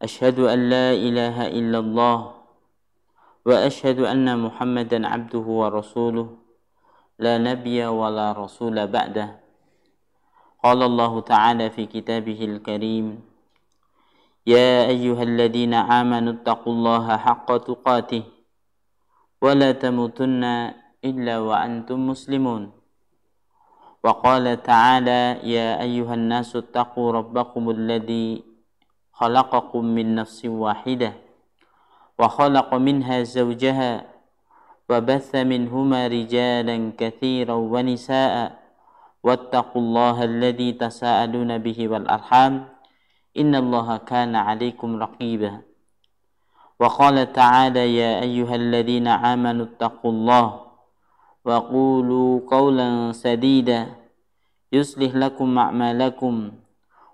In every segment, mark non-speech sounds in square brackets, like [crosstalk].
أشهد أن لا إله إلا الله وأشهد أن محمدا عبده ورسوله لا نبي ولا رسول بعده. قال الله تعالى في كتابه الكريم يا أيها الذين آمنوا اتقوا الله حق تقاته ولا تموتن إلا وأنتم مسلمون. وقال تعالى يا أيها الناس اتقوا ربكم الذي خلقكم من نفس واحدة وخلق منها زوجها وبث منهما رجالا كثيرا ونساء واتقوا الله الذي تساءلون به والأرحام إن الله كان عليكم رقيبا وقال تعالى يا أيها الذين آمنوا اتقوا الله وقولوا قولا سديدا يصلح لكم أعمالكم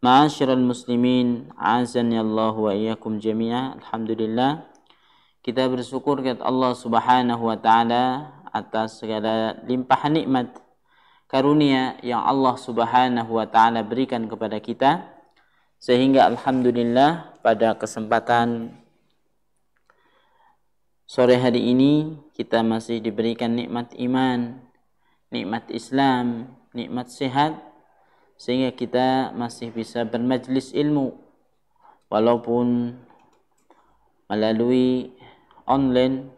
Ma'asyiral muslimin, azan Allah wa iyyakum jami'a. Alhamdulillah kita bersyukur kepada Allah Subhanahu wa taala atas segala limpahan nikmat karunia yang Allah Subhanahu wa taala berikan kepada kita sehingga alhamdulillah pada kesempatan sore hari ini kita masih diberikan nikmat iman, nikmat Islam, nikmat sehat sehingga kita masih bisa bermajlis ilmu. Walaupun melalui online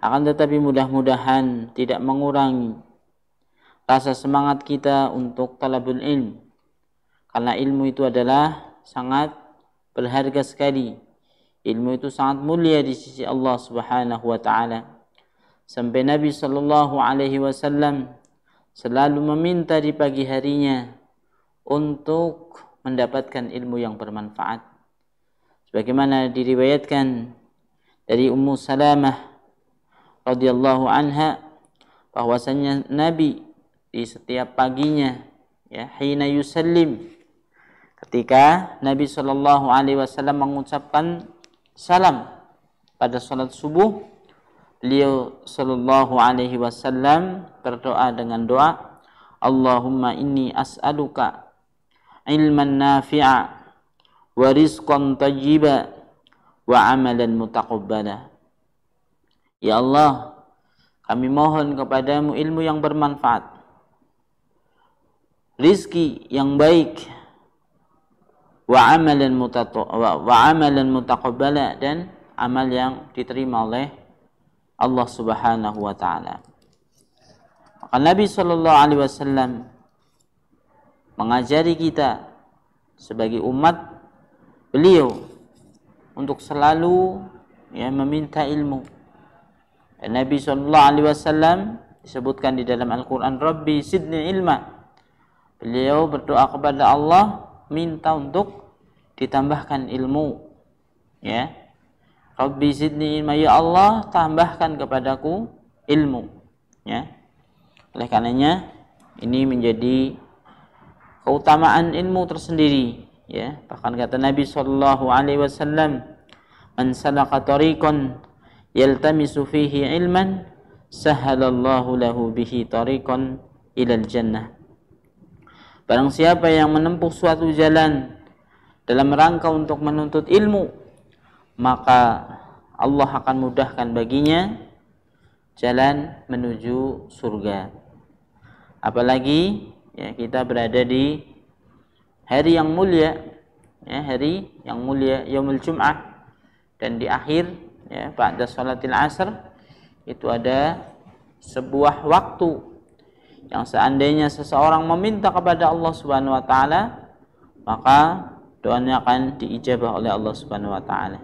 akan tetapi mudah-mudahan tidak mengurangi rasa semangat kita untuk talabul ilm. Karena ilmu itu adalah sangat berharga sekali. Ilmu itu sangat mulia di sisi Allah Subhanahu wa taala. Sampai Nabi sallallahu alaihi wasallam selalu meminta di pagi harinya untuk mendapatkan ilmu yang bermanfaat. Sebagaimana diriwayatkan dari Ummu Salamah radhiyallahu anha bahwasanya Nabi di setiap paginya ya hina yusallim ketika Nabi Shallallahu alaihi wasallam mengucapkan salam pada salat subuh beliau Shallallahu alaihi wasallam berdoa dengan doa Allahumma inni as'aluka ilman nafi'a wa rizqan tayyiba wa amalan mutaqabbala. Ya Allah, kami mohon kepadamu ilmu yang bermanfaat, rizki yang baik, wa amalan wa amalan mutaqabbala dan amal yang diterima oleh Allah Subhanahu wa taala. Maka Nabi sallallahu alaihi wasallam mengajari kita sebagai umat beliau untuk selalu ya meminta ilmu. Nabi Shallallahu Alaihi Wasallam disebutkan di dalam Al-Quran Rabbi sidni ilma. Beliau berdoa kepada Allah minta untuk ditambahkan ilmu ya. Rabbi sidni ilma. Ya Allah tambahkan kepadaku ilmu ya. Oleh karenanya ini menjadi keutamaan ilmu tersendiri ya. Bahkan kata Nabi sallallahu alaihi wasallam man salaka tariqan yaltamisu fihi ilman sahalallahu lahu bihi tariqan ilal jannah. Barang siapa yang menempuh suatu jalan dalam rangka untuk menuntut ilmu maka Allah akan mudahkan baginya jalan menuju surga. Apalagi ya kita berada di hari yang mulia ya hari yang mulia yaumul jum'ah dan di akhir ya ba'da salatil asr itu ada sebuah waktu yang seandainya seseorang meminta kepada Allah Subhanahu wa taala maka doanya akan diijabah oleh Allah Subhanahu wa taala.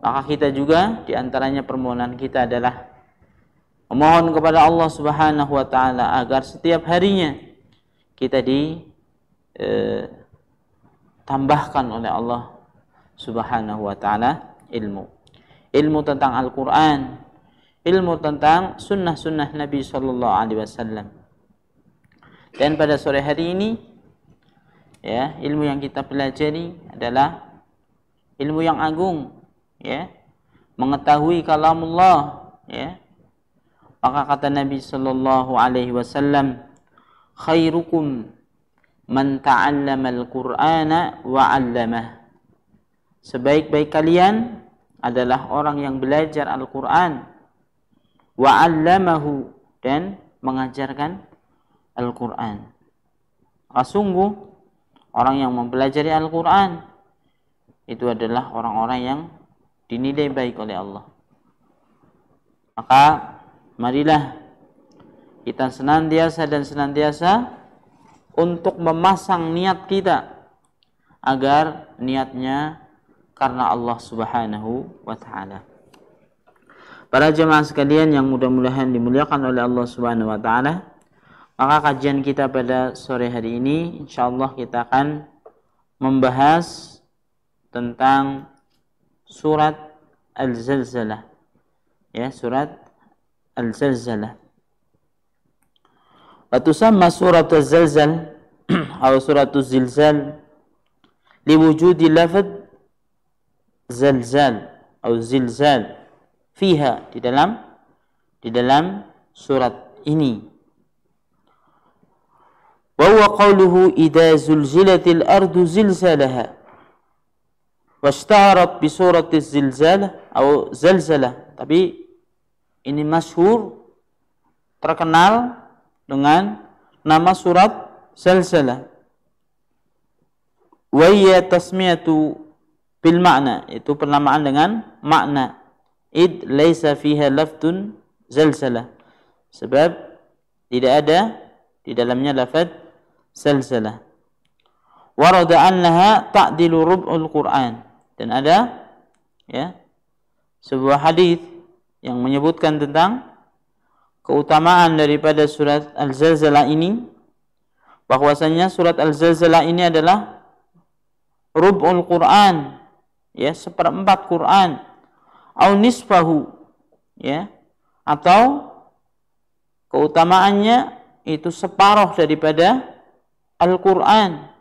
Maka kita juga di antaranya permohonan kita adalah memohon kepada Allah Subhanahu wa taala agar setiap harinya kita di eh, tambahkan oleh Allah Subhanahu wa taala ilmu. Ilmu tentang Al-Qur'an, ilmu tentang sunnah-sunnah Nabi sallallahu alaihi wasallam. Dan pada sore hari ini ya, ilmu yang kita pelajari adalah ilmu yang agung, ya. Mengetahui kalamullah, ya. Maka kata Nabi sallallahu alaihi wasallam, khairukum man ta'allama al-Qur'ana wa 'allamah. Sebaik-baik kalian adalah orang yang belajar Al-Qur'an wa 'allamahu dan mengajarkan Al-Quran. Sungguh orang yang mempelajari Al-Quran itu adalah orang-orang yang dinilai baik oleh Allah. Maka marilah kita senantiasa dan senantiasa untuk memasang niat kita agar niatnya karena Allah Subhanahu wa taala. Para jemaah sekalian yang mudah-mudahan dimuliakan oleh Allah Subhanahu wa taala, maka kajian kita pada sore hari ini insya Allah kita akan membahas tentang surat Al-Zalzalah. Ya, surat Al-Zalzalah. وتسمى سورة الزلزل [clears throat] أو سورة الزلزال لوجود لفظ زلزال أو زلزال. فيها di dalam di dalam surat ini. وهو قوله إذا زلزلت الأرض زلزالها. واشتهرت بصورة الزلزال أو زلزلة. Tapi إني masyhur terkenal dengan nama surat zalzalah wa hiya tasmiyatu bil makna itu penamaan dengan makna id laisa fiha laftun zalzalah sebab tidak ada di dalamnya lafaz salsalah. Warada annaha ta'dilu rub'ul Qur'an. Dan ada ya sebuah hadis yang menyebutkan tentang keutamaan daripada surat Al-Zalzalah ini bahwasanya surat Al-Zalzalah ini adalah rub'ul Qur'an ya seperempat Quran au nisfahu ya atau keutamaannya itu separuh daripada Al-Quran.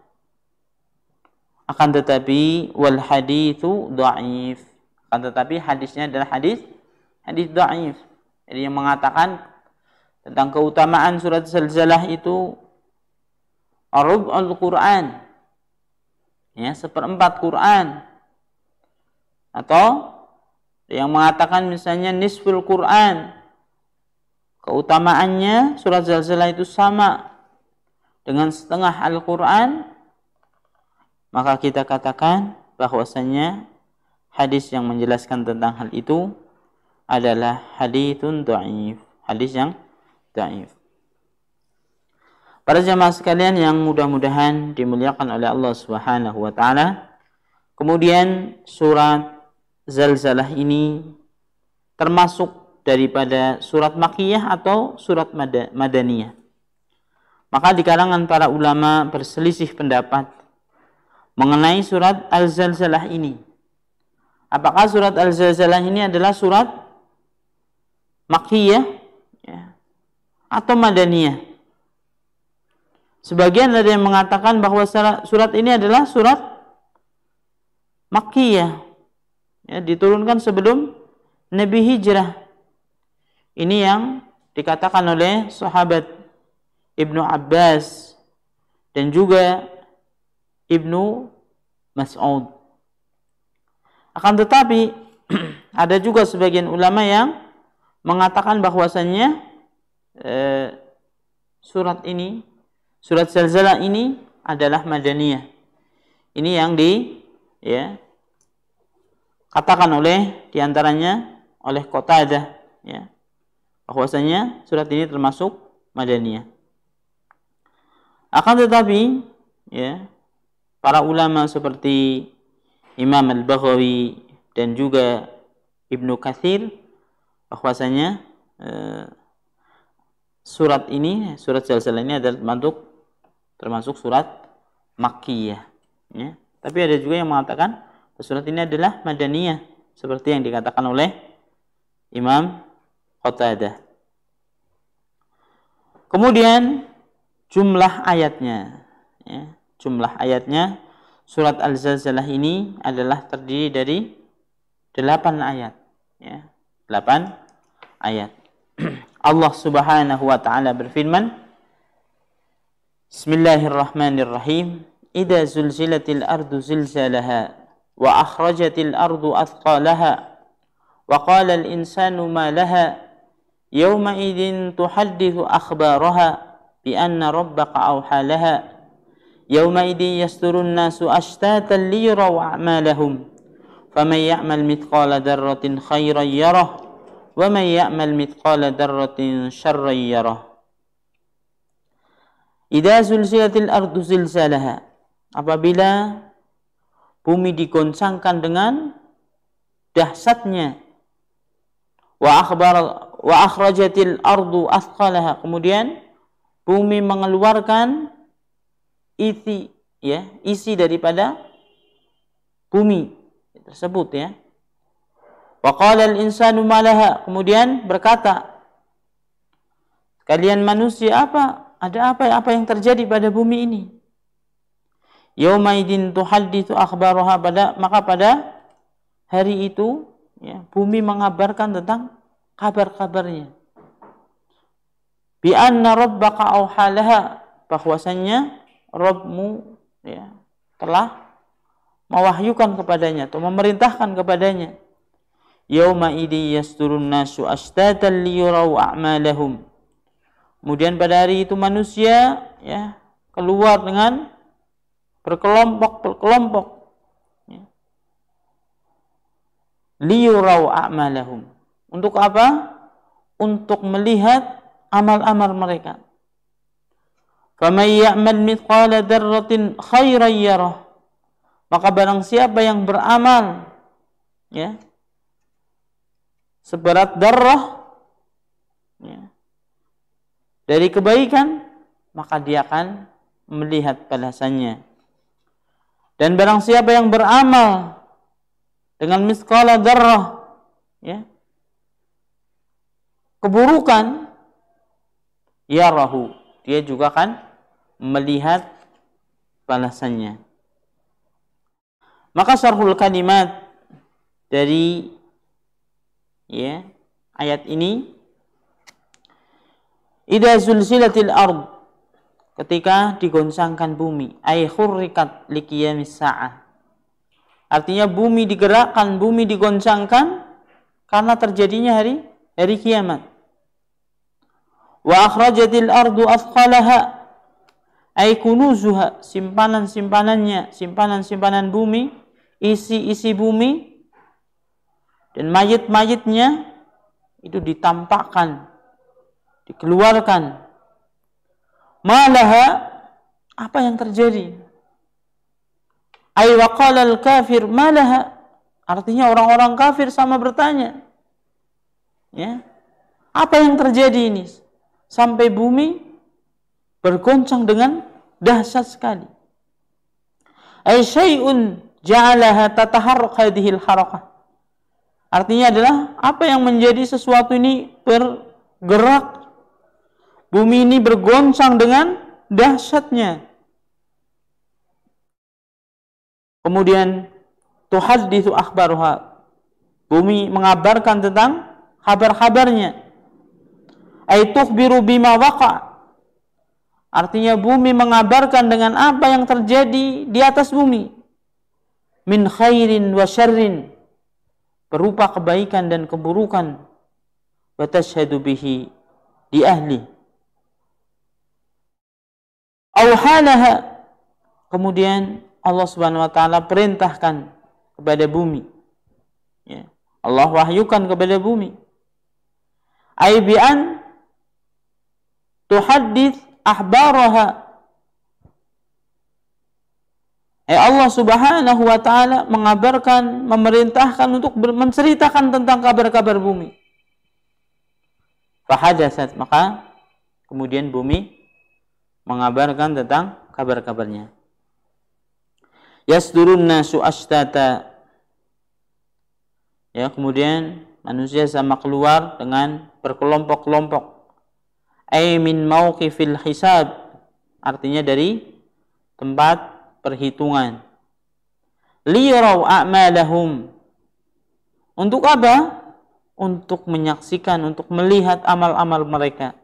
Akan tetapi wal hadithu dhaif akan tetapi hadisnya adalah hadis hadis dhaif jadi yang mengatakan tentang keutamaan surat Zalzalah itu arub al-Quran. Ya seperempat Quran. Atau yang mengatakan misalnya nisful Quran. Keutamaannya surat Zalzalah itu sama dengan setengah Al-Quran, maka kita katakan bahwasanya hadis yang menjelaskan tentang hal itu adalah hadithun. Hadis yang da'if. Para jamaah sekalian yang mudah-mudahan dimuliakan oleh Allah Subhanahu wa taala. Kemudian surat Zalzalah ini termasuk daripada surat Makkiyah atau surat Madaniyah. Maka di kalangan para ulama berselisih pendapat mengenai surat Al-Zalzalah ini. Apakah surat Al-Zalzalah ini adalah surat Makkiyah ya, atau Madaniyah? Sebagian ada yang mengatakan bahwa surat ini adalah surat Makkiyah. Ya, diturunkan sebelum Nabi Hijrah. Ini yang dikatakan oleh sahabat Ibnu Abbas dan juga Ibnu Mas'ud. Akan tetapi [clears throat] ada juga sebagian ulama yang mengatakan bahwasannya eh, surat ini, surat Zalzalah ini adalah Madaniyah. Ini yang di ya dikatakan oleh di antaranya oleh Qatadah ya bahwasanya surat ini termasuk Madaniyah. Akan tetapi ya para ulama seperti Imam Al-Baghawi dan juga Ibnu Katsir bahwasanya eh, surat ini surat Zalzal ini adalah termasuk termasuk surat Makkiyah ya. Tapi ada juga yang mengatakan surat ini adalah Madaniyah seperti yang dikatakan oleh Imam Qatadah. Kemudian jumlah ayatnya ya, jumlah ayatnya surat Al-Zalzalah ini adalah terdiri dari delapan ayat ya, delapan ayat. [clears throat] Allah Subhanahu wa taala berfirman Bismillahirrahmanirrahim Idza zulzilatil ardu zilzalaha wa akhrajatil ardu athqalaha وقال الإنسان ما لها يومئذ تحدث أخبارها بأن ربك أوحى لها يومئذ يستر الناس أشتاتا ليروا أعمالهم فمن يعمل مثقال ذرة خيرا يره ومن يعمل مثقال ذرة شرا يره إذا زلزلت الأرض زلزالها apabila bumi digoncangkan dengan dahsyatnya wa akhbar wa akhrajatil ardu athqalaha kemudian bumi mengeluarkan isi ya isi daripada bumi tersebut ya wa qala al insanu malaha kemudian berkata kalian manusia apa ada apa apa yang terjadi pada bumi ini yaumaidin tuhadditsu akhbaraha pada maka pada hari itu ya, bumi mengabarkan tentang kabar-kabarnya. Bi anna rabbaka auhalaha bahwasanya Rabbmu ya, telah mewahyukan kepadanya atau memerintahkan kepadanya. Yauma idi yasturun nasu ashtatan liyurau a'malahum. Kemudian pada hari itu manusia ya keluar dengan berkelompok-berkelompok liyurau a'malahum. Untuk apa? Untuk melihat amal-amal mereka. Faman ya'mal mithqala dzarratin. Maka barang siapa yang beramal ya seberat darah. Ya, dari kebaikan maka dia akan melihat balasannya. Dan barang siapa yang beramal dengan miskala darah ya keburukan ya rahu dia juga kan melihat balasannya. Maka syarhul kalimat dari ya ayat ini Ida zulzilatil ard ketika digoncangkan bumi ay khurrikat liqiyamis sa'ah Artinya bumi digerakkan, bumi digoncangkan karena terjadinya hari hari kiamat. Wa akhrajatil ardu athqalaha ay kunuzuha, simpanan-simpanannya, simpanan-simpanan bumi, isi-isi bumi dan mayit-mayitnya itu ditampakkan, dikeluarkan. Malaha apa yang terjadi? Ay waqala al-kafir malaha. Artinya orang-orang kafir sama bertanya. Ya. Apa yang terjadi ini? Sampai bumi bergoncang dengan dahsyat sekali. Ay syai'un ja'alaha tataharrak hadhil harakah. Artinya adalah apa yang menjadi sesuatu ini bergerak. Bumi ini bergoncang dengan dahsyatnya. Kemudian tuhadditsu akhbaruha. Bumi mengabarkan tentang kabar-kabarnya. Ai tukhbiru bima waqa. Artinya bumi mengabarkan dengan apa yang terjadi di atas bumi. Min khairin wa syarrin. Berupa kebaikan dan keburukan. Wa tashhadu bihi di ahli. Auhalaha. Kemudian Allah Subhanahu wa taala perintahkan kepada bumi Ya. Allah wahyukan kepada bumi. Ay bi an tuhaddits ahbaraha Eh Allah Subhanahu wa taala mengabarkan, memerintahkan untuk menceritakan tentang kabar-kabar bumi. Fahadasat, maka kemudian bumi mengabarkan tentang kabar-kabarnya. Yasdurun nasu ashtata. Ya, kemudian manusia sama keluar dengan berkelompok-kelompok. Ay min mauqifil hisab. Artinya dari tempat perhitungan. Liyaraw a'malahum. Untuk apa? Untuk menyaksikan, untuk melihat amal-amal mereka.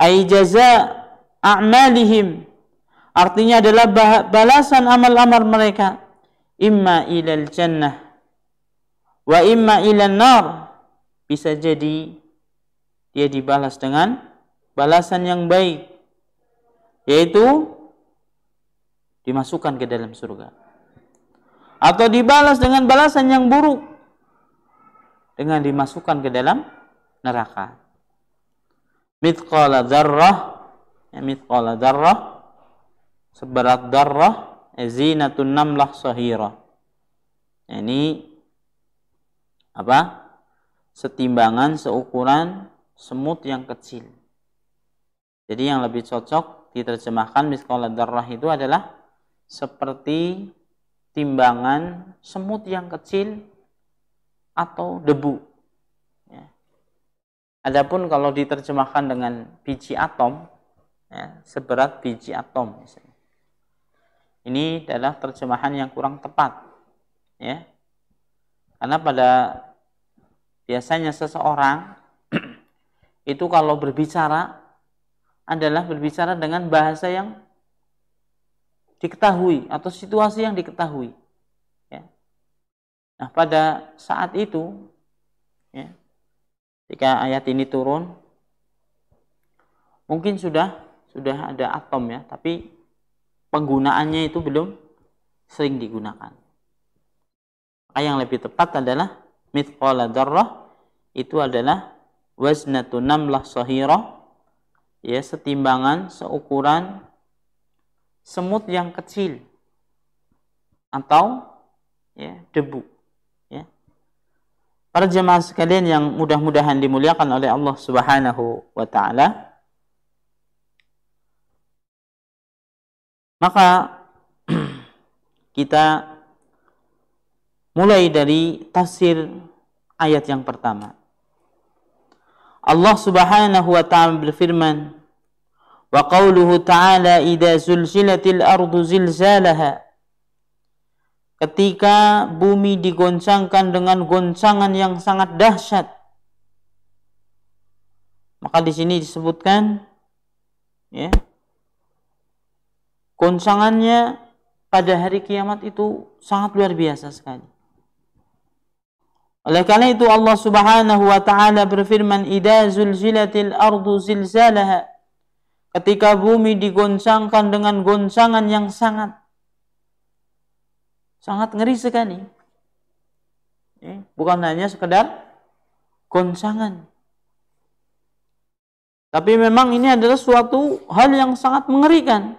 Ay jaza a'malihim. Artinya adalah balasan amal-amal mereka. Imma ilal jannah. Wa imma ilal nar. Bisa jadi dia dibalas dengan balasan yang baik. Yaitu dimasukkan ke dalam surga. Atau dibalas dengan balasan yang buruk dengan dimasukkan ke dalam neraka. Mithqala dzarrah ya mithqala dzarrah seberat darrah zinatun namlah sahira. Ini apa? Setimbangan seukuran semut yang kecil. Jadi yang lebih cocok diterjemahkan mithqala dzarrah itu adalah seperti timbangan semut yang kecil atau debu. Ya. Adapun kalau diterjemahkan dengan biji atom, ya, seberat biji atom misalnya. Ini adalah terjemahan yang kurang tepat, ya. Karena pada biasanya seseorang [clears throat] itu kalau berbicara adalah berbicara dengan bahasa yang diketahui atau situasi yang diketahui. Ya. Nah pada saat itu, ya, ketika ayat ini turun, mungkin sudah sudah ada atom ya, tapi penggunaannya itu belum sering digunakan. Maka yang lebih tepat adalah mithqala darrah itu adalah waznatu namlah sahira ya setimbangan seukuran semut yang kecil atau ya, debu. Ya. Para jemaah sekalian yang mudah-mudahan dimuliakan oleh Allah Subhanahu wa taala. Maka [clears throat] kita mulai dari tafsir ayat yang pertama. Allah Subhanahu wa taala berfirman, Wa qawluhu ta'ala idza zulzilatil ardu zilzalaha. Ketika bumi digoncangkan dengan goncangan yang sangat dahsyat. Maka di sini disebutkan ya. Goncangannya pada hari kiamat itu sangat luar biasa sekali. Oleh karena itu Allah Subhanahu wa taala berfirman, "Idza zulzilatil ardu zilzalaha" ketika bumi digoncangkan dengan goncangan yang sangat sangat ngeri sekali. Ya, bukan hanya sekedar goncangan. Tapi memang ini adalah suatu hal yang sangat mengerikan.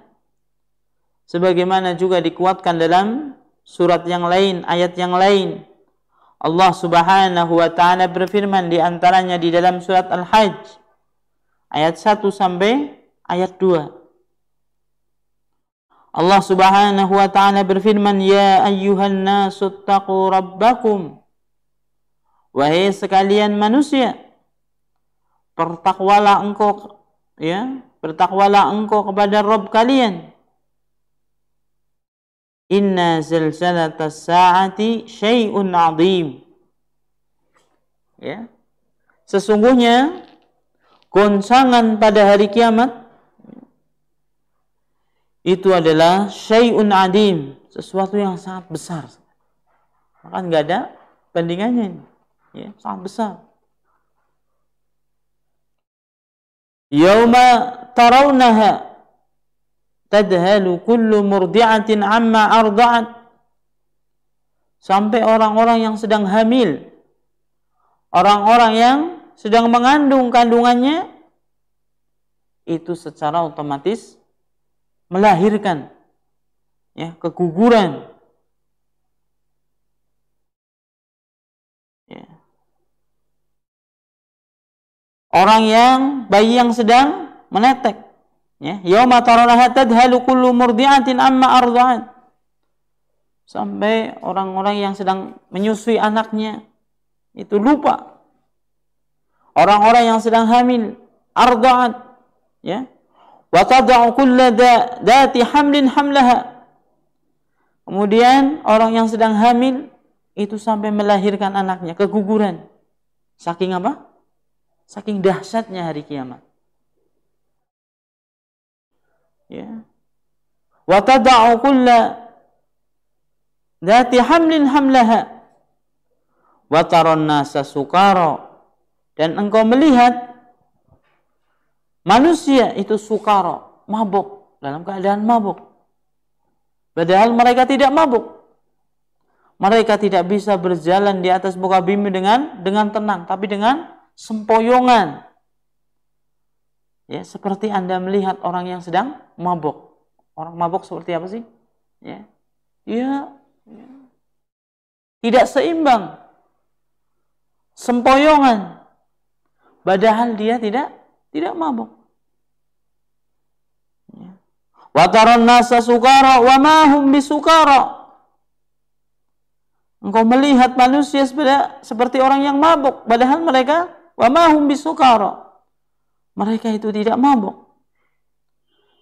Sebagaimana juga dikuatkan dalam surat yang lain, ayat yang lain. Allah Subhanahu wa taala berfirman di antaranya di dalam surat Al-Hajj ayat 1 sampai ayat 2. Allah Subhanahu wa taala berfirman, "Ya ayyuhan nasu taqu rabbakum." Wahai sekalian manusia, bertakwalah engkau ya, bertakwalah engkau kepada Rabb kalian. Inna zalzalatas sa'ati syai'un 'adzim. Ya. Sesungguhnya goncangan pada hari kiamat itu adalah syai'un adim, sesuatu yang sangat besar. Maka nggak ada bandingannya. Ya, sangat besar. Yauma tarawnaha tadhalu kullu murdi'atin amma arda'at sampai orang-orang yang sedang hamil, orang-orang yang sedang mengandung kandungannya itu secara otomatis melahirkan ya keguguran. Ya. orang yang bayi yang sedang menetek ya. Yauma tarawnaha tadhalu kullu murdi'atin amma sampai orang-orang yang sedang menyusui anaknya itu lupa. Orang-orang yang sedang hamil arda'at ya wa tad'u kulla dati hamlin hamlaha. Kemudian orang yang sedang hamil itu sampai melahirkan anaknya. Keguguran. Saking apa? Saking dahsyatnya hari kiamat. Ya. Wa tad'u kulla dati hamlin hamlaha. Wa taron nasa sukara. Dan engkau melihat Manusia itu sukara, mabuk, dalam keadaan mabuk. Padahal mereka tidak mabuk. Mereka tidak bisa berjalan di atas muka bumi dengan dengan tenang, tapi dengan sempoyongan. Ya, seperti Anda melihat orang yang sedang mabuk. Orang mabuk seperti apa sih? Ya. Ya, ya. Tidak seimbang. Sempoyongan. Padahal dia tidak tidak mabuk. Ya. Wa taron nasa sukara wa ma hum bisukara. Engkau melihat manusia seperti orang yang mabuk, padahal mereka wa ma hum bisukara. Mereka itu tidak mabuk.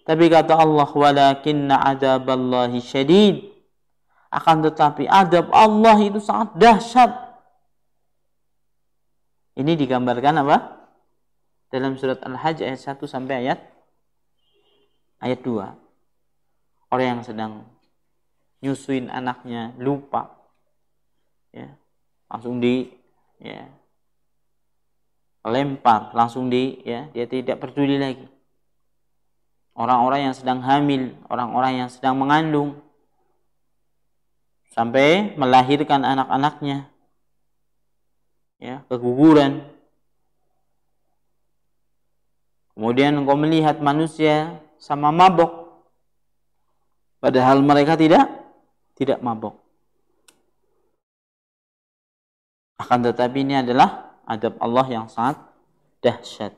Tapi kata Allah, walakinna adaballahi syadid. Akan tetapi adab Allah itu sangat dahsyat. Ini digambarkan apa? Dalam surat Al-Hajj ayat 1 sampai ayat ayat 2. Orang yang sedang nyusuin anaknya lupa ya langsung di ya lempar langsung di ya dia tidak peduli lagi orang-orang yang sedang hamil orang-orang yang sedang mengandung sampai melahirkan anak-anaknya ya keguguran Kemudian engkau melihat manusia sama mabok. Padahal mereka tidak tidak mabok. Akan tetapi ini adalah adab Allah yang sangat dahsyat.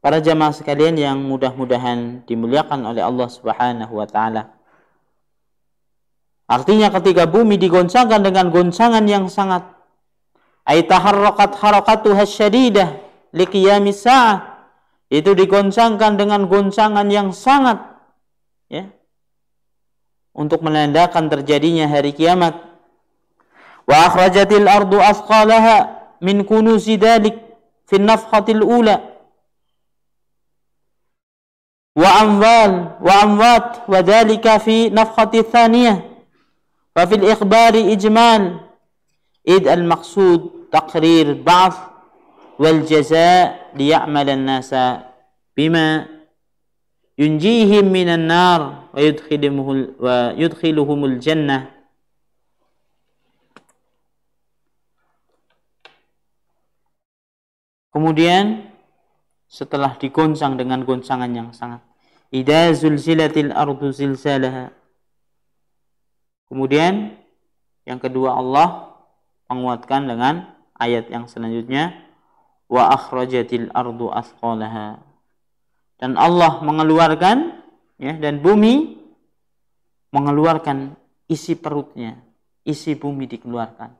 Para jamaah sekalian yang mudah-mudahan dimuliakan oleh Allah Subhanahu wa taala. Artinya ketika bumi digoncangkan dengan goncangan yang sangat ay taharrakat harakatuha syadidah liqiyamis itu digoncangkan dengan goncangan yang sangat ya untuk menandakan terjadinya hari kiamat. Wa akhrajatil ardu afqalaha min kunuzi dalik fi nafhatil ula. Wa amwal wa amwat wa dalika fi nafhati thaniyah. Wa fil ikhbari ijmal. Id al maqsud taqrir ba'th wal jaza liya'malan nasa bima yunjihim minan nar wa yudkhiluhumul wa yudkhiluhumul jannah. Kemudian setelah digoncang dengan goncangan yang sangat idza zulzilatil ardu zilzalaha. Kemudian yang kedua Allah menguatkan dengan ayat yang selanjutnya wa akhrajatil ardu asqalaha dan Allah mengeluarkan ya dan bumi mengeluarkan isi perutnya isi bumi dikeluarkan.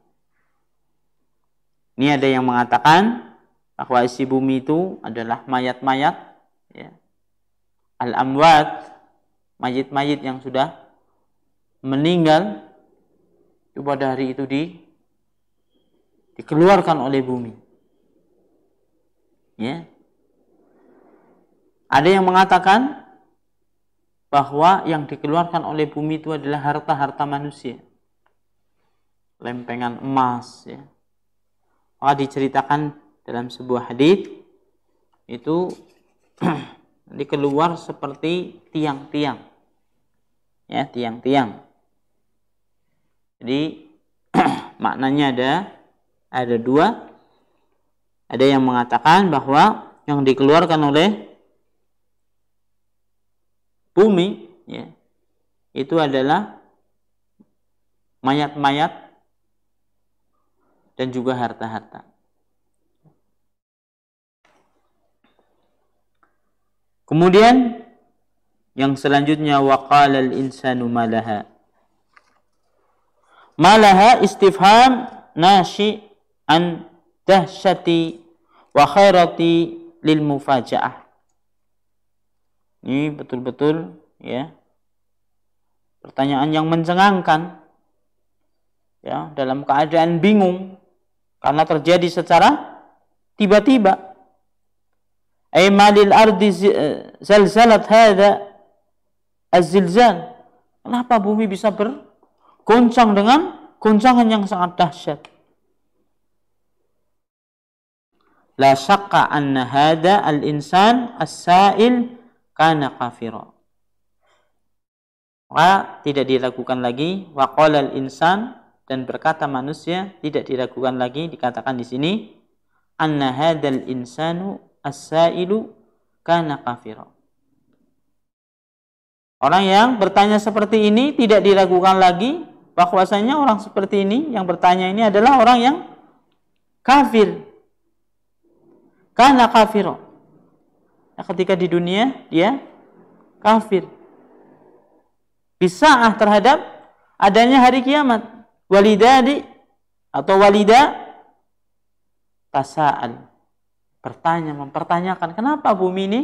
Ini ada yang mengatakan bahwa isi bumi itu adalah mayat-mayat ya. Al-amwat mayit-mayit yang sudah meninggal itu pada hari itu di dikeluarkan oleh bumi Ya. Ada yang mengatakan bahwa yang dikeluarkan oleh bumi itu adalah harta-harta manusia. Lempengan emas ya. Maka diceritakan dalam sebuah hadis itu [clears throat] dikeluar seperti tiang-tiang. Ya, tiang-tiang. Jadi [clears throat] maknanya ada ada dua. Ada yang mengatakan bahwa yang dikeluarkan oleh bumi ya, itu adalah mayat-mayat dan juga harta-harta. Kemudian yang selanjutnya waqala al-insanu malaha. Malaha istifham nashi an dahsyati wa khairati lil mufajaah. Ini betul-betul ya pertanyaan yang mencengangkan ya dalam keadaan bingung karena terjadi secara tiba-tiba. Ay malil ardi zalzalat hadha az-zilzal. Kenapa bumi bisa bergoncang dengan goncangan yang sangat dahsyat la syaqqa anna hadha al-insan as-sa'il kana kafira maka tidak diragukan lagi waqala al-insan dan berkata manusia tidak diragukan lagi dikatakan di sini anna hadzal insanu as-sailu kana kafira. Orang yang bertanya seperti ini tidak diragukan lagi bahwasanya orang seperti ini yang bertanya ini adalah orang yang kafir. Kana kafiro. Nah, ketika di dunia dia kafir. Bisa terhadap adanya hari kiamat. Walidadi atau walida tasa'al bertanya, mempertanyakan kenapa bumi ini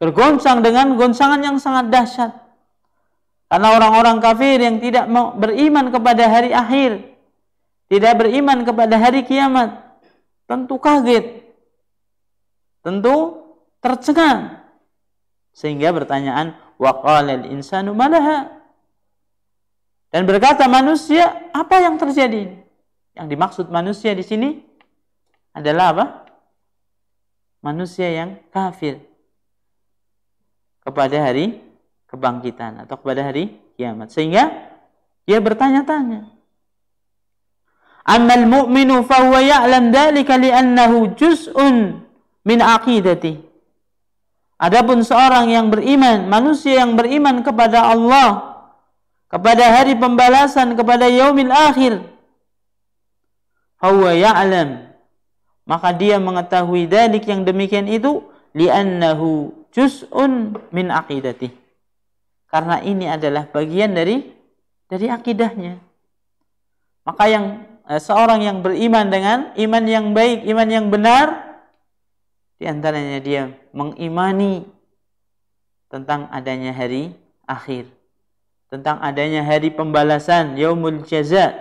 bergoncang dengan goncangan yang sangat dahsyat. Karena orang-orang kafir yang tidak mau beriman kepada hari akhir, tidak beriman kepada hari kiamat, tentu kaget, tentu tercengang. Sehingga pertanyaan, waqala insanu malaha? Dan berkata manusia, apa yang terjadi? Yang dimaksud manusia di sini adalah apa? Manusia yang kafir kepada hari kebangkitan atau kepada hari kiamat. Sehingga dia bertanya-tanya. Amal mu'minu fahuwa ya'lam dhalika li'annahu juz'un min aqidati. Adapun seorang yang beriman, manusia yang beriman kepada Allah, kepada hari pembalasan, kepada yaumil akhir, fahuwa ya'lam maka dia mengetahui dalik yang demikian itu li'annahu juz'un min aqidati karena ini adalah bagian dari dari akidahnya maka yang seorang yang beriman dengan iman yang baik iman yang benar di antaranya dia mengimani tentang adanya hari akhir tentang adanya hari pembalasan yaumul jaza.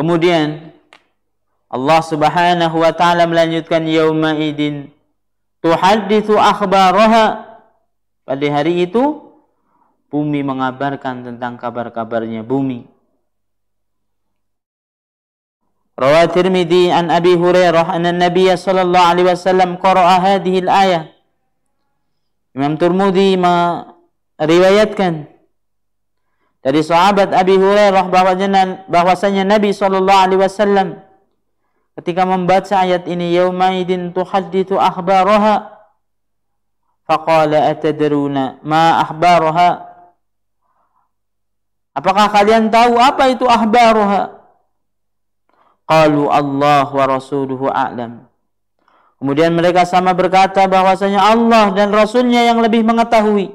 Kemudian Allah Subhanahu wa taala melanjutkan yauma idin tuhadditsu akhbaraha. Pada hari itu bumi mengabarkan tentang kabar-kabarnya bumi. Rawat Tirmidzi an Abi Hurairah anna Nabi sallallahu alaihi wasallam qara'a hadhihi al-ayah Imam Tirmidzi meriwayatkan dari sahabat Abi Hurairah bahwasanya bahwasanya Nabi sallallahu alaihi wasallam ketika membaca ayat ini yaumaidin tuhaddithu akhbaraha? Faqala atadruna ma akhbaraha Apakah kalian tahu apa itu akhbaraha Qalu Allah wa rasuluhu a'lam. Kemudian mereka sama berkata bahwasanya Allah dan Rasulnya yang lebih mengetahui.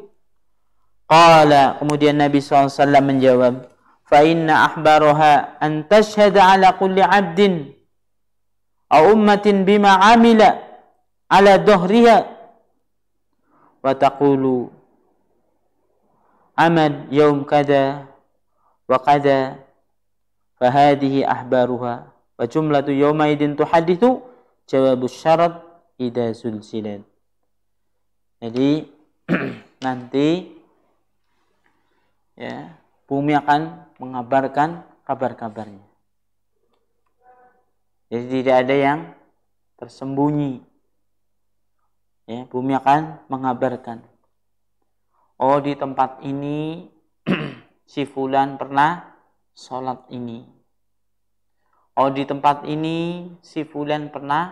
Qala kemudian Nabi SAW menjawab, "Fa inna ahbaroha an tashhada ala kulli 'abdin aw ummatin bima 'amila ala dhuhriha wa taqulu amad yawm kada hadhihi ahbaruha wa jumlatu yawmaidin tuhadithu jawabus syarat idza sulsilat." Jadi [clears throat] nanti ya bumi akan mengabarkan kabar-kabarnya. Jadi tidak ada yang tersembunyi. Ya, bumi akan mengabarkan. Oh di tempat ini [clears throat] si fulan pernah sholat ini. Oh di tempat ini si fulan pernah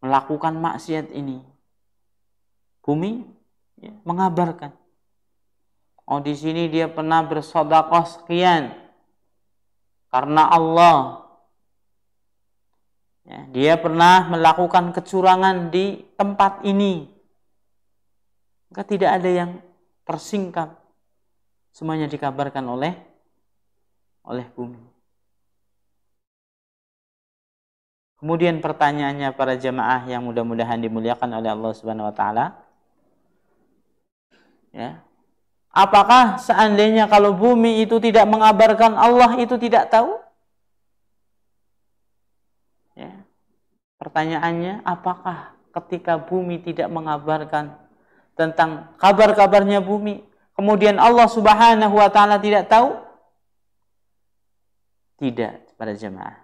melakukan maksiat ini. Bumi ya, mengabarkan. Oh di sini dia pernah bersodakoh sekian karena Allah. Ya, dia pernah melakukan kecurangan di tempat ini. Maka tidak ada yang tersingkap. Semuanya dikabarkan oleh oleh bumi. Kemudian pertanyaannya para jemaah yang mudah-mudahan dimuliakan oleh Allah Subhanahu wa taala. Ya. Apakah seandainya kalau bumi itu tidak mengabarkan Allah itu tidak tahu? Ya. Pertanyaannya, apakah ketika bumi tidak mengabarkan tentang kabar-kabarnya bumi, kemudian Allah Subhanahu wa taala tidak tahu? Tidak, para jemaah.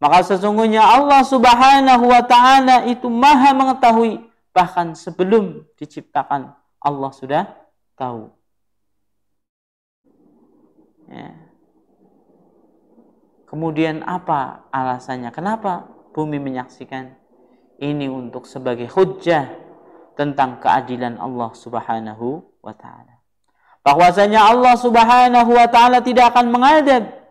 Maka sesungguhnya Allah Subhanahu wa taala itu Maha mengetahui bahkan sebelum diciptakan Allah sudah tahu. Ya. Kemudian apa alasannya? Kenapa bumi menyaksikan? Ini untuk sebagai hujjah tentang keadilan Allah Subhanahu wa taala. Bahwasanya Allah Subhanahu wa taala tidak akan mengadab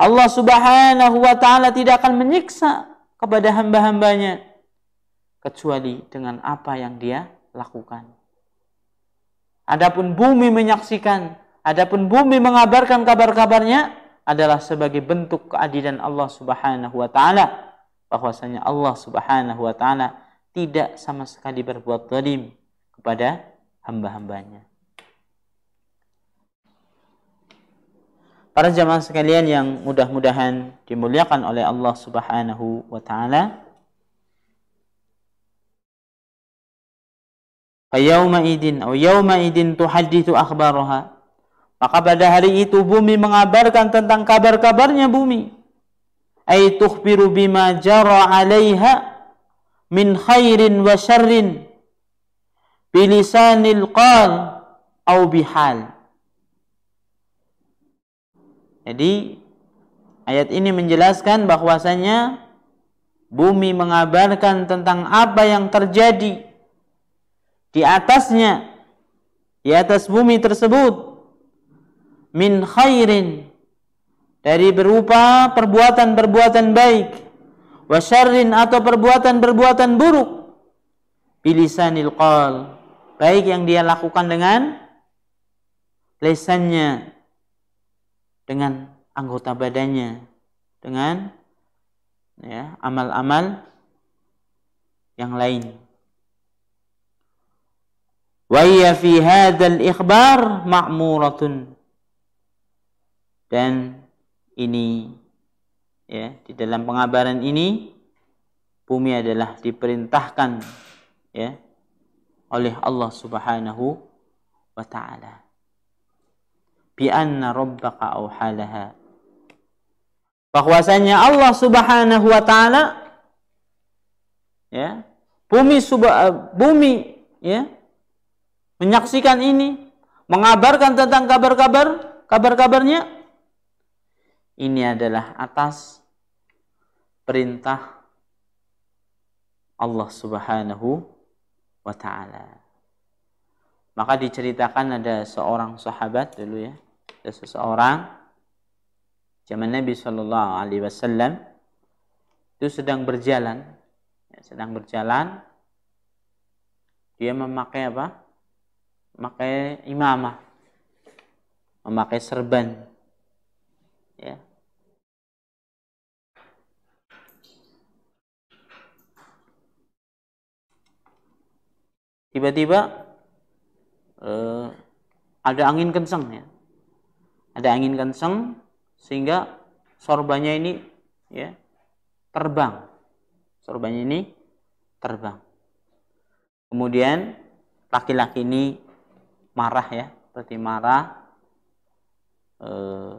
Allah Subhanahu wa taala tidak akan menyiksa kepada hamba-hambanya kecuali dengan apa yang dia lakukan. Adapun bumi menyaksikan, adapun bumi mengabarkan kabar-kabarnya adalah sebagai bentuk keadilan Allah Subhanahu wa taala bahwasanya Allah Subhanahu wa taala tidak sama sekali berbuat zalim kepada hamba-hambanya. Para jamaah sekalian yang mudah-mudahan dimuliakan oleh Allah Subhanahu wa taala. Fayauma idin atau yauma idin tuhadditsu akhbaraha. Maka pada hari itu bumi mengabarkan tentang kabar-kabarnya bumi. Ay tukhbiru bima jara 'alaiha min khairin wa syarrin bilisanil qal au bihal jadi ayat ini menjelaskan bahwasanya bumi mengabarkan tentang apa yang terjadi di atasnya di atas bumi tersebut min khairin dari berupa perbuatan-perbuatan baik wasyarrin atau perbuatan-perbuatan buruk bilisanil qal baik yang dia lakukan dengan lesannya dengan anggota badannya dengan ya amal-amal yang lain. Wa fi hadzal ikhbar ma'muratun. Dan ini ya di dalam pengabaran ini bumi adalah diperintahkan ya oleh Allah Subhanahu wa taala bi anna rabbaka auhalaha bahwasanya Allah Subhanahu wa taala ya bumi subah bumi ya menyaksikan ini mengabarkan tentang kabar-kabar kabar-kabarnya ini adalah atas perintah Allah Subhanahu wa taala. Maka diceritakan ada seorang sahabat dulu ya ada seseorang zaman Nabi Shallallahu Alaihi Wasallam itu sedang berjalan, ya, sedang berjalan, dia memakai apa? Memakai imamah, memakai serban, ya. Tiba-tiba eh, ada angin kencang ya ada angin kencang sehingga sorbannya ini ya terbang. Sorbannya ini terbang. Kemudian laki-laki ini marah ya, berarti marah. Eh,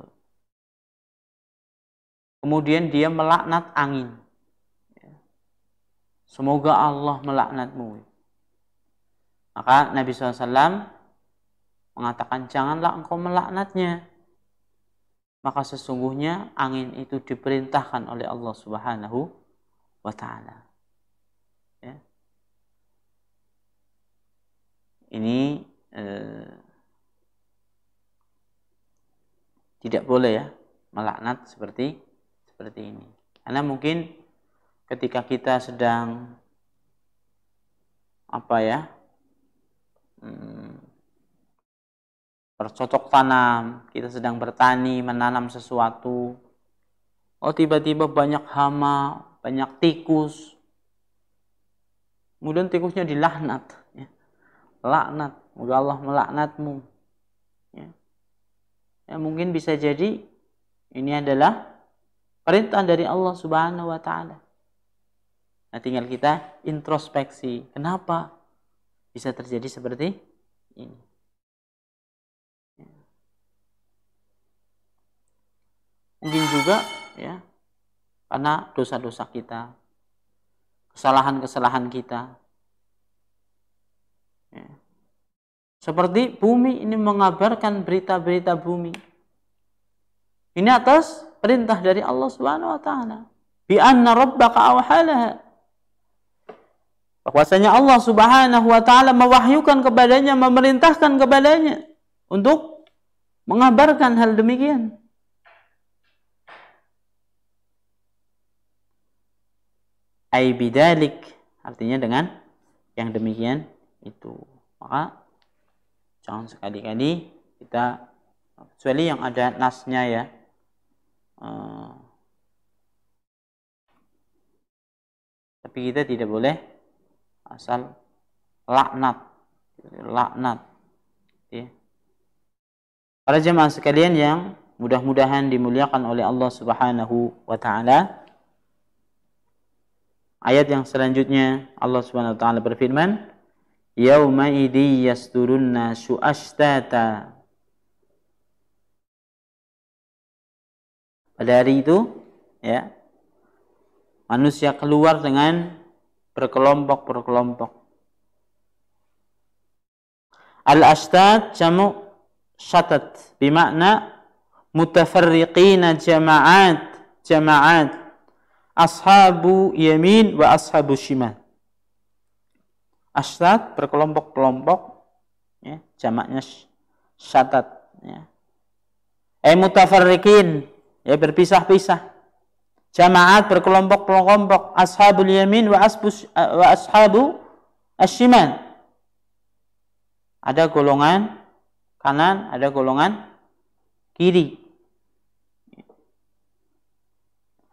kemudian dia melaknat angin. Semoga Allah melaknatmu. Maka Nabi SAW mengatakan janganlah engkau melaknatnya. Maka sesungguhnya angin itu diperintahkan oleh Allah Subhanahu wa taala. Ya. Ini eh, tidak boleh ya melaknat seperti seperti ini. Karena mungkin ketika kita sedang apa ya hmm, bercocok tanam, kita sedang bertani, menanam sesuatu. Oh tiba-tiba banyak hama, banyak tikus. Kemudian tikusnya dilaknat. Ya. Laknat, moga Allah melaknatmu. Ya. ya mungkin bisa jadi ini adalah perintah dari Allah Subhanahu wa taala. Nah, tinggal kita introspeksi, kenapa bisa terjadi seperti ini? Mungkin juga ya karena dosa-dosa kita kesalahan-kesalahan kita. Ya. seperti bumi ini mengabarkan berita-berita bumi. Ini atas perintah dari Allah Subhanahu wa taala. Bi anna rabbaka awhalaha. Bahwasanya Allah Subhanahu wa taala mewahyukan kepadanya memerintahkan kepadanya untuk mengabarkan hal demikian ai bidalik. Artinya dengan yang demikian itu. Maka jangan sekali-kali kita kecuali yang ada nasnya ya. Uh, tapi kita tidak boleh asal laknat. Laknat. Ya. para jemaah sekalian yang mudah-mudahan dimuliakan oleh Allah Subhanahu wa taala Ayat yang selanjutnya Allah Subhanahu wa taala berfirman, "Yauma idzi yasturunna su'ashtata." Pada hari itu, ya, manusia keluar dengan berkelompok-berkelompok. Al-ashtad jamu syatat bimakna mutafarriqina jama'at jama'at ashabu yamin wa ashabu shimal. Ashtad berkelompok-kelompok ya, jamaknya syatat ya. Eh mutafarriqin ya berpisah-pisah. Jamaat berkelompok-kelompok ashabul yamin wa ashabu wa ashabu. Ada golongan kanan, ada golongan kiri.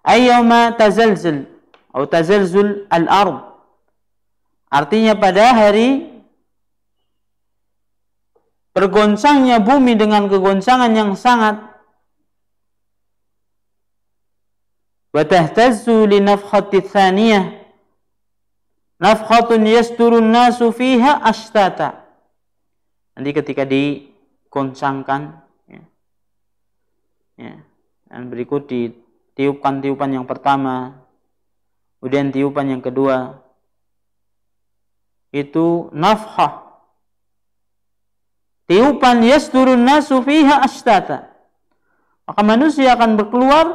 Ayyama tazalzul atau tazalzul al-ard. Artinya pada hari bergoncangnya bumi dengan kegoncangan yang sangat wa tahtazzu li nafkhati thaniyah nafkhatun yasturun nasu fiha ashtata. Nanti ketika digoncangkan ya, ya. Dan berikut di tiupan-tiupan yang pertama, kemudian tiupan yang kedua, itu nafhah. Tiupan yasturun nasu fiha ashtata. Maka manusia akan berkeluar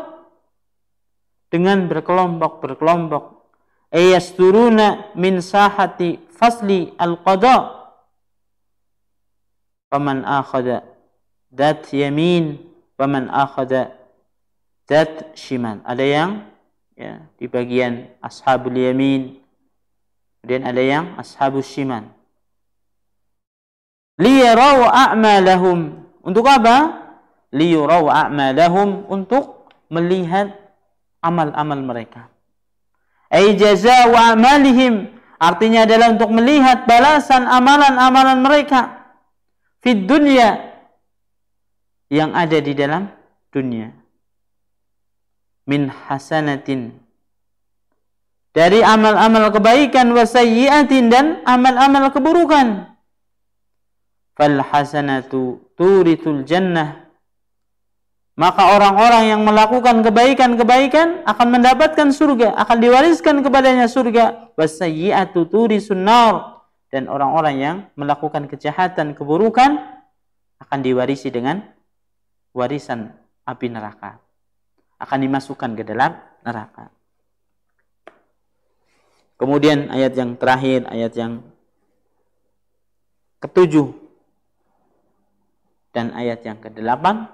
dengan berkelompok-berkelompok. Ayasturuna min sahati fasli al-qada. Faman akhada dat yamin, faman akhada zat shimal. Ada yang ya, di bagian ashabul yamin. Kemudian ada yang ashabul shimal. Liyarau a'malahum. Untuk apa? Liyarau a'malahum. Untuk melihat amal-amal mereka. Ay jaza wa amalihim. Artinya adalah untuk melihat balasan amalan-amalan mereka. Fid dunya. Yang ada di dalam dunia min hasanatin. Dari amal-amal kebaikan wasayyiatin dan amal-amal keburukan. Fal hasanatu turithul jannah. Maka orang-orang yang melakukan kebaikan-kebaikan akan mendapatkan surga akan diwariskan kepadanya surga. Wasayyiatu turisun nar. Dan orang-orang yang melakukan kejahatan, keburukan akan diwarisi dengan warisan api neraka. Akan dimasukkan ke dalam neraka. Kemudian ayat yang terakhir, ayat yang ketujuh dan ayat yang kedelapan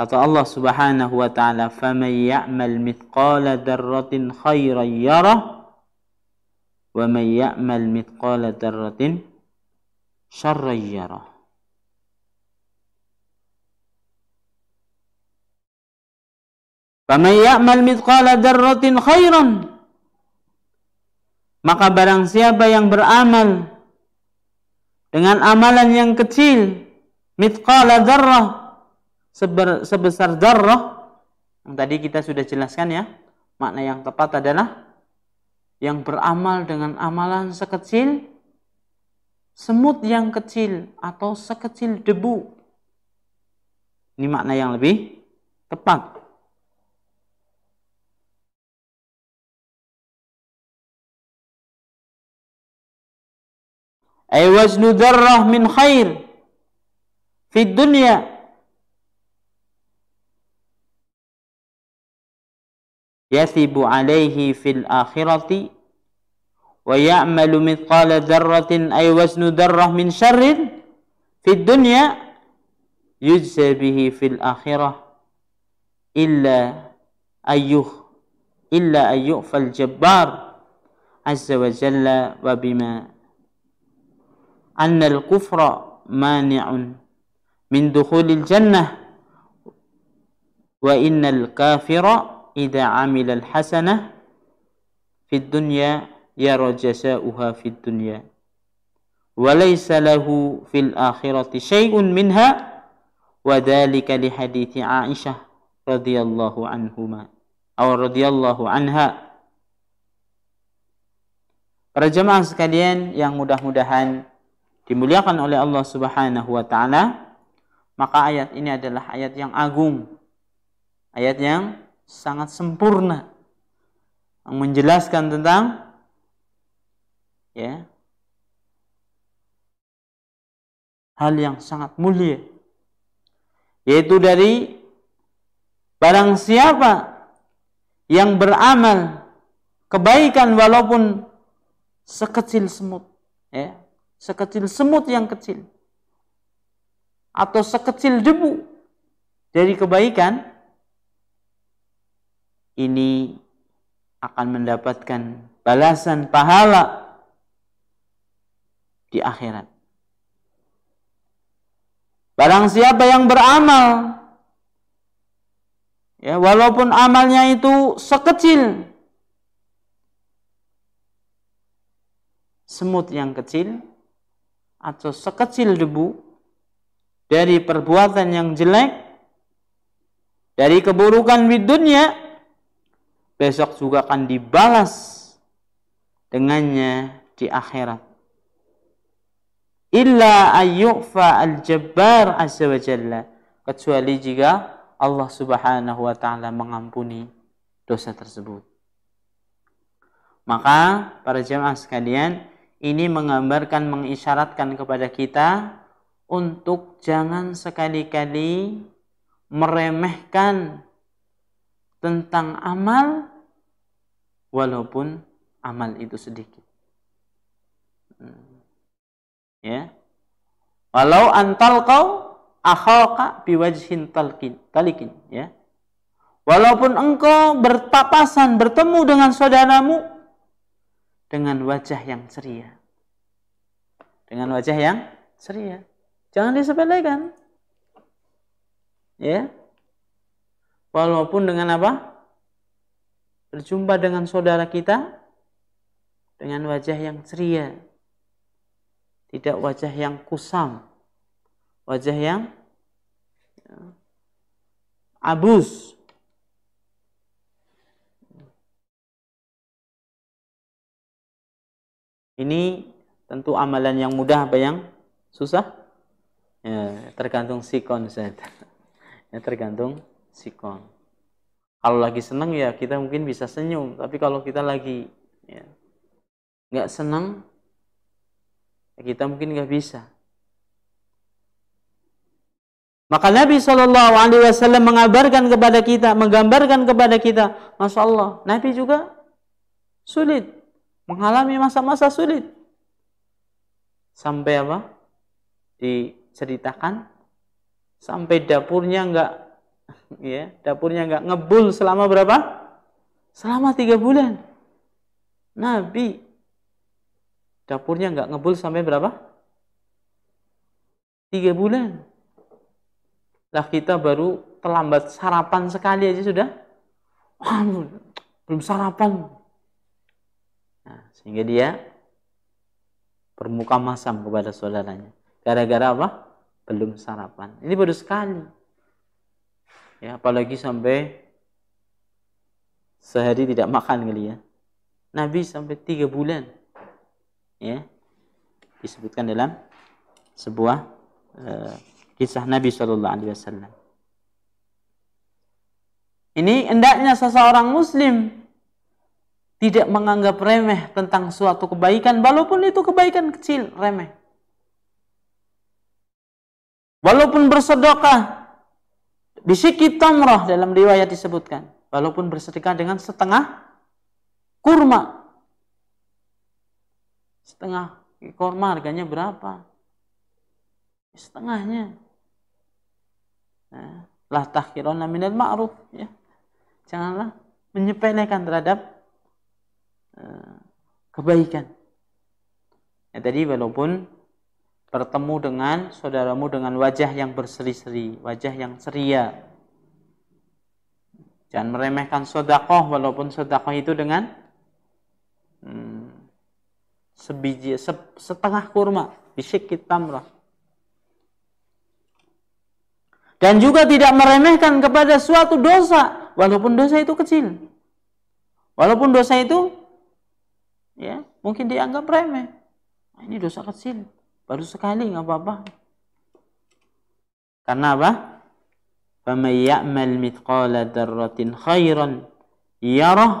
kata Allah Subhanahu wa taala faman ya'mal mithqala dzarratin khairan yarah wa man ya'mal mithqala dzarratin syarran Faman ya'mal mithqala dzarratin khairan maka barang siapa yang beramal dengan amalan yang kecil mithqala dzarrah sebesar dzarrah yang tadi kita sudah jelaskan ya makna yang tepat adalah yang beramal dengan amalan sekecil semut yang kecil atau sekecil debu. Ini makna yang lebih tepat ay waznu dzarrah min khair fi dunya yathibu alaihi fil akhirati wa ya'malu mithqala dzarratin ay waznu dzarrah min syarrin fi dunya yujza bihi fil akhirah illa ayyuh illa ayyuh fal jabbar azza wa jalla wa bima أن الكفر مانع من دخول الجنة وإن الكافر إذا عمل الحسنة في الدنيا يرى جزاؤها في الدنيا وليس له في الآخرة شيء منها وذلك لحديث عائشة رضي الله عنهما أو رضي الله عنها. Para jemaah sekalian yang mudah-mudahan dimuliakan oleh Allah Subhanahu wa taala, maka ayat ini adalah ayat yang agung. Ayat yang sangat sempurna. Yang menjelaskan tentang ya hal yang sangat mulia. Yaitu dari barang siapa yang beramal kebaikan walaupun sekecil semut ya sekecil semut yang kecil atau sekecil debu dari kebaikan ini akan mendapatkan balasan pahala di akhirat. Barang siapa yang beramal ya walaupun amalnya itu sekecil semut yang kecil atau sekecil debu dari perbuatan yang jelek dari keburukan di dunia besok juga akan dibalas dengannya di akhirat. Illa ayyufa al-jabbar azza wa jalla kecuali jika Allah Subhanahu wa taala mengampuni dosa tersebut. Maka para jemaah sekalian ini menggambarkan, mengisyaratkan kepada kita untuk jangan sekali-kali meremehkan tentang amal walaupun amal itu sedikit. Hmm. Ya. Walau antal kau akhaka biwajhin talqin, talikin, ya. Walaupun engkau berpapasan bertemu dengan saudaramu dengan wajah yang ceria. Dengan wajah yang ceria. Jangan disepelekan. Ya. Walaupun dengan apa? Berjumpa dengan saudara kita dengan wajah yang ceria. Tidak wajah yang kusam. Wajah yang ya, abus, Ini tentu amalan yang mudah apa yang susah? Ya, tergantung sikon saja. Ya, tergantung sikon. Kalau lagi senang ya kita mungkin bisa senyum, tapi kalau kita lagi ya, nggak senang kita mungkin nggak bisa. Maka Nabi Shallallahu Alaihi Wasallam mengabarkan kepada kita, menggambarkan kepada kita, masya Allah, Nabi juga sulit, mengalami masa-masa sulit. Sampai apa? Diceritakan sampai dapurnya nggak, ya, dapurnya nggak ngebul selama berapa? Selama tiga bulan. Nabi dapurnya nggak ngebul sampai berapa? Tiga bulan lah kita baru terlambat sarapan sekali aja sudah. Wah, belum sarapan. Nah, sehingga dia bermuka masam kepada saudaranya. Gara-gara apa? Belum sarapan. Ini baru sekali. Ya, apalagi sampai sehari tidak makan kali ya. Nabi sampai tiga bulan. Ya, disebutkan dalam sebuah uh, kisah Nabi Shallallahu Alaihi Wasallam. Ini hendaknya seseorang Muslim tidak menganggap remeh tentang suatu kebaikan, walaupun itu kebaikan kecil, remeh. Walaupun bersedekah, bisikit tamrah dalam riwayat disebutkan, walaupun bersedekah dengan setengah kurma, setengah kurma harganya berapa? Setengahnya lah tahkirona minal ma'ruf ya. Janganlah menyepelekan terhadap kebaikan. Ya, tadi walaupun bertemu dengan saudaramu dengan wajah yang berseri-seri, wajah yang ceria. Jangan meremehkan sodakoh walaupun sodakoh itu dengan hmm, sebiji setengah kurma, bisik tamrah dan juga tidak meremehkan kepada suatu dosa walaupun dosa itu kecil walaupun dosa itu ya mungkin dianggap remeh nah, ini dosa kecil baru sekali nggak apa-apa karena apa فَمَنْ يَعْمَلْ مِثْقَالَ ذَرَّةٍ خَيْرًا يَرَهُ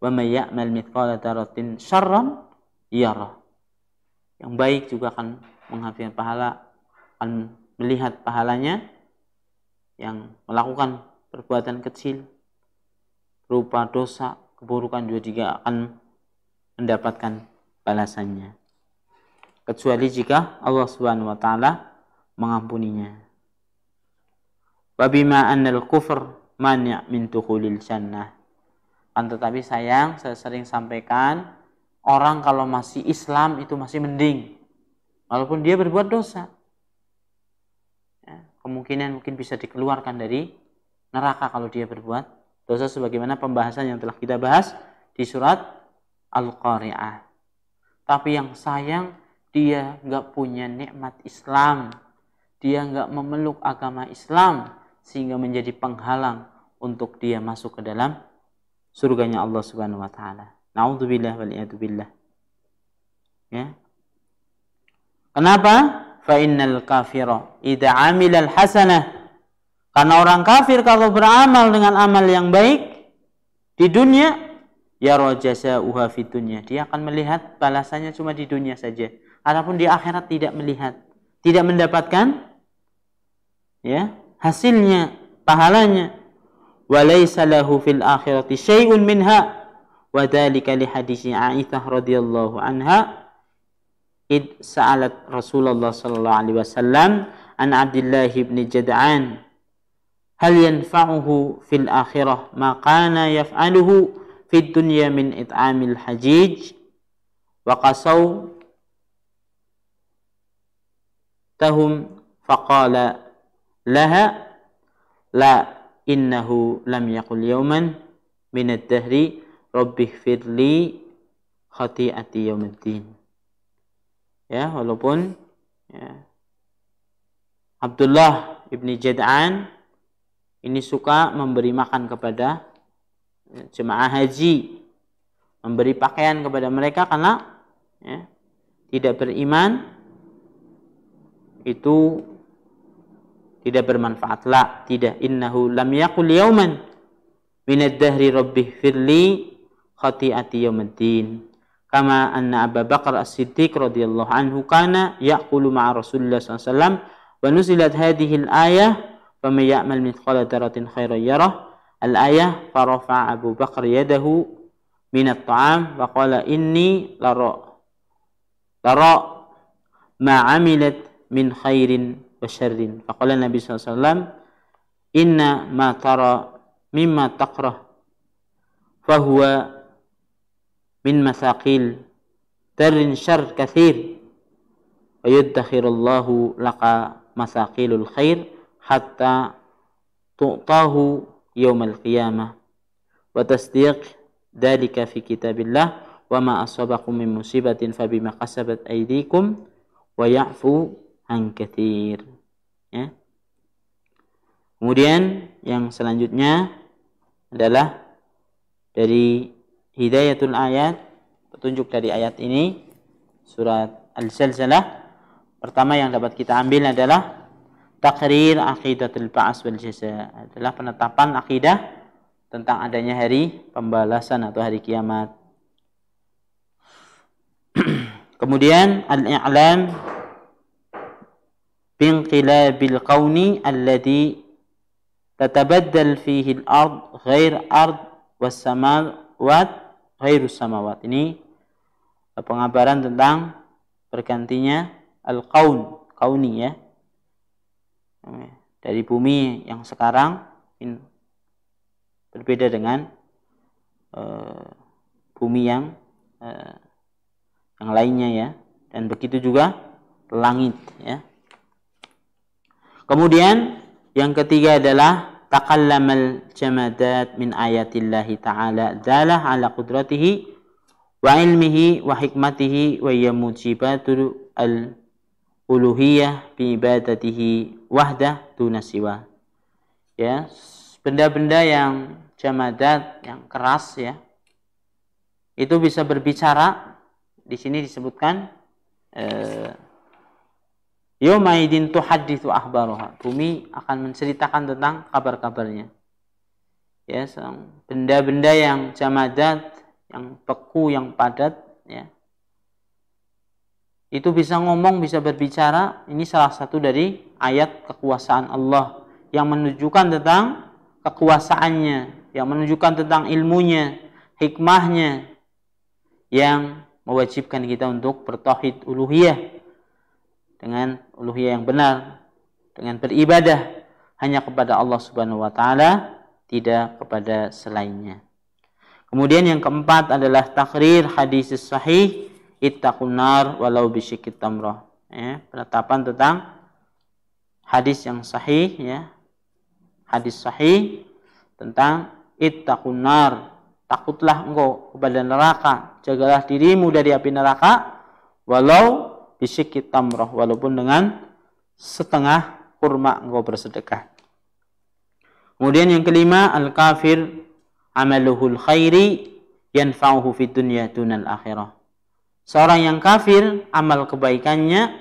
وَمَنْ يَعْمَلْ مِثْقَالَ ذَرَّةٍ شَرًّا يَرَهُ yang baik juga akan menghasilkan pahala akan melihat pahalanya yang melakukan perbuatan kecil berupa dosa, keburukan juga juga akan mendapatkan balasannya. Kecuali jika Allah Subhanahu wa taala mengampuninya. Wabima annal kufr mani' min tukhulil jannah. Kan tetapi sayang saya sering sampaikan orang kalau masih Islam itu masih mending walaupun dia berbuat dosa kemungkinan mungkin bisa dikeluarkan dari neraka kalau dia berbuat dosa sebagaimana pembahasan yang telah kita bahas di surat Al-Qari'ah. Tapi yang sayang dia nggak punya nikmat Islam, dia nggak memeluk agama Islam sehingga menjadi penghalang untuk dia masuk ke dalam surganya Allah Subhanahu wa taala. Nauzubillah wal. Ya. Kenapa? fa innal kafira amilal hasanah karena orang kafir kalau beramal dengan amal yang baik di dunia ya rajasauha fi dunya. Dia akan melihat balasannya cuma di dunia saja. Adapun di akhirat tidak melihat. Tidak mendapatkan ya hasilnya pahalanya. Walaysa lahu fil akhirati syai'un minha. Wa li hadisi Aisyah radhiyallahu anha. Id sa'alat Rasulullah sallallahu alaihi wasallam an Abdullah bin Jad'an. Hal yanfa'uhu fil akhirah ma kana yaf'aluhu fid dunya min it'amil hajij wa qasaw tahum faqala laha la innahu lam yaqul yawman min ad-dahri rabbi firli khati'ati yawmiddin. Ya walaupun ya, Abdullah ibni Jad'an ini suka memberi makan kepada jemaah haji memberi pakaian kepada mereka karena ya, tidak beriman itu tidak bermanfaat. La tidak. Innahu lam yakul yauman min ad-dahri rabbih firli khati'ati yaumiddin. Kama anna Abu Bakar As-Siddiq radhiyallahu anhu kana ya'kulu ma'a Rasulullah SAW wa nuzilat hadhihi al-ayah faman ya'mal mithqala dzarratin khairan yarah al-ayah farafa Abu Bakar yadahu min at-ta'am wa qala inni lara lara ma 'amilat min khairin wa syarrin faqala Nabi SAW inna ma tara mimma taqrah fahuwa min masaqil darin syar kathir wa yuddakhirullahu laka masaqilul khair hatta tu'tahu yawmal wa tasdiq dalika fi kitabillah wa ma asabakum min musibatin fabima kasabat aydikum wa ya'fu an kathir ya. Kemudian yang selanjutnya adalah dari hidayatul ayat petunjuk dari ayat ini surat Al-Zalzalah. Pertama yang dapat kita ambil adalah takrir aqidatul ba'as wal jaza adalah penetapan akidah tentang adanya hari pembalasan atau hari kiamat. [clears throat] Kemudian al-i'lam binqilabil qawni alladhi tatabaddal fihi al-ard ghair ard was samawat ghairus samawat ini pengabaran tentang bergantinya al-qaun, kauni ya. Dari bumi yang sekarang berbeda dengan uh, bumi yang uh, yang lainnya ya dan begitu juga langit ya. Kemudian yang ketiga adalah taqallamal jamadat min ayatillahi ta'ala dalah ala qudratihi wa ilmihi wa hikmatihi wa hiya mujibatul al uluhiyah bi ibadatihi wahdah duna siwa ya benda-benda yang jamadat yang keras ya itu bisa berbicara di sini disebutkan eh, Yomaidin tuhadithu ahbaroha. Bumi akan menceritakan tentang kabar-kabarnya. Ya, benda-benda yang jamadat, yang beku, yang padat, ya. Itu bisa ngomong, bisa berbicara. Ini salah satu dari ayat kekuasaan Allah yang menunjukkan tentang kekuasaannya, yang menunjukkan tentang ilmunya, hikmahnya, yang mewajibkan kita untuk bertauhid uluhiyah dengan uluhiyah yang benar, dengan beribadah hanya kepada Allah Subhanahu wa taala, tidak kepada selainnya. Kemudian yang keempat adalah takrir hadis sahih ittaqun nar walau bisyikit tamrah. Ya, penetapan tentang hadis yang sahih ya. Hadis sahih tentang ittaqun nar. Takutlah engkau kepada neraka, jagalah dirimu dari api neraka walau bisyikit tamroh walaupun dengan setengah kurma engkau bersedekah. Kemudian yang kelima al kafir amaluhul khairi yanfa'uhu fid dunya dunal akhirah. Seorang yang kafir amal kebaikannya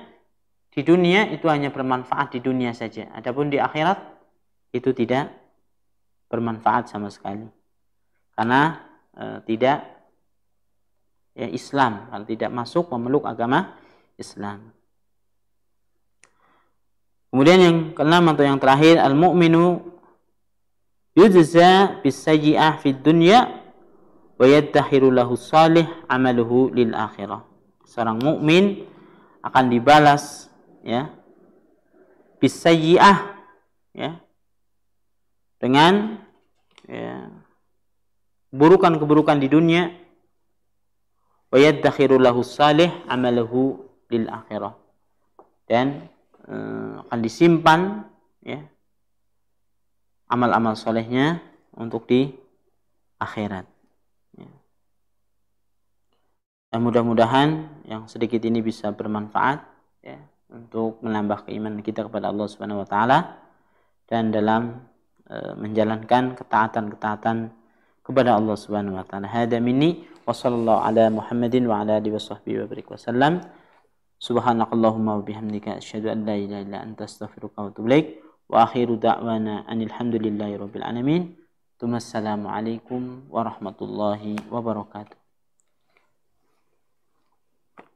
di dunia itu hanya bermanfaat di dunia saja. Adapun di akhirat itu tidak bermanfaat sama sekali. Karena e, tidak ya Islam, kalau tidak masuk memeluk agama Islam. Kemudian yang keenam atau yang terakhir al-mu'minu yujza bisayyi'ah fid dunya wa yaddahiru lahu salih amaluhu lil akhirah. Seorang mukmin akan dibalas ya bisayyi'ah ya dengan ya, keburukan-keburukan di dunia. wa yaddahiru lahu salih amaluhu lil akhirah dan uh, akan disimpan ya amal-amal solehnya untuk di akhirat ya. Dan mudah-mudahan yang sedikit ini bisa bermanfaat ya untuk menambah keimanan kita kepada Allah Subhanahu wa taala dan dalam uh, menjalankan ketaatan-ketaatan kepada Allah Subhanahu wa taala. Hada minni wa sallallahu ala Muhammadin wa ala alihi wa wasallam. Subhanakallahumma wa bihamdika asyhadu an la ilaha illa anta astaghfiruka wa atubu ilaik. Wa akhiru da'wana anil hamdulillahi rabbil alamin. Assalamualaikum warahmatullahi wabarakatuh.